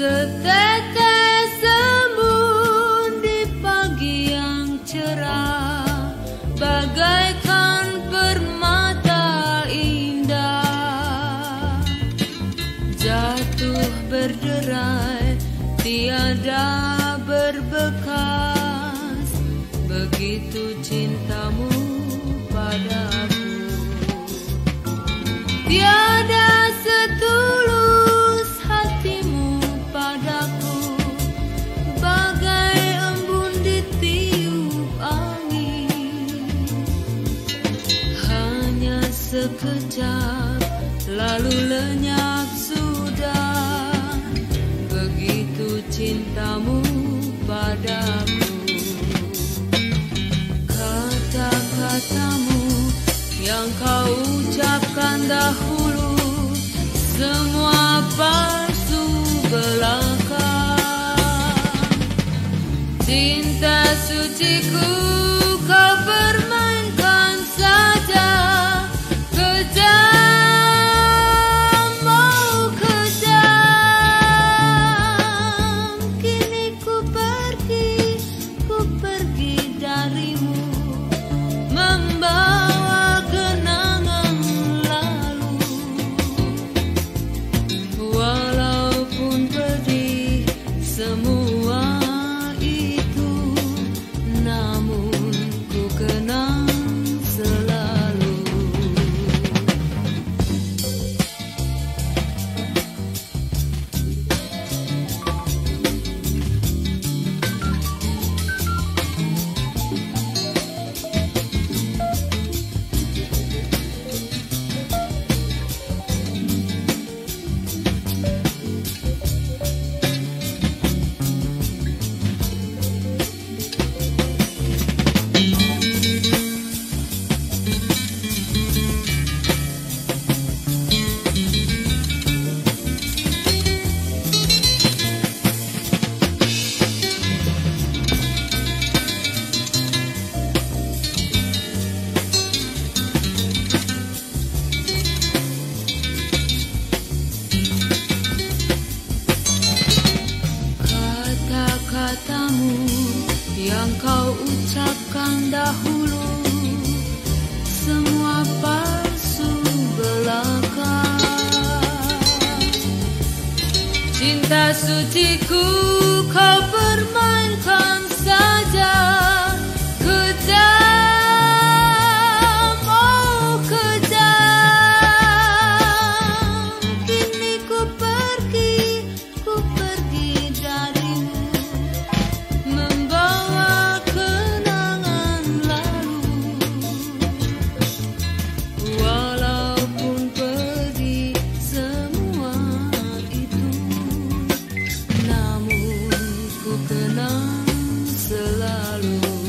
捨てて tiada berbekas Begitu cintamu padaku. Tiada setulus hatimu padaku. Bagai embun ditiup angin. Hanya sekejap lalu kau ucapkan dahulu Semua palsu belaka. Cinta suciku yang kau ucapkan dahulu. Semua palsu belaka. Cinta suciku kau permainkan Thank mm you.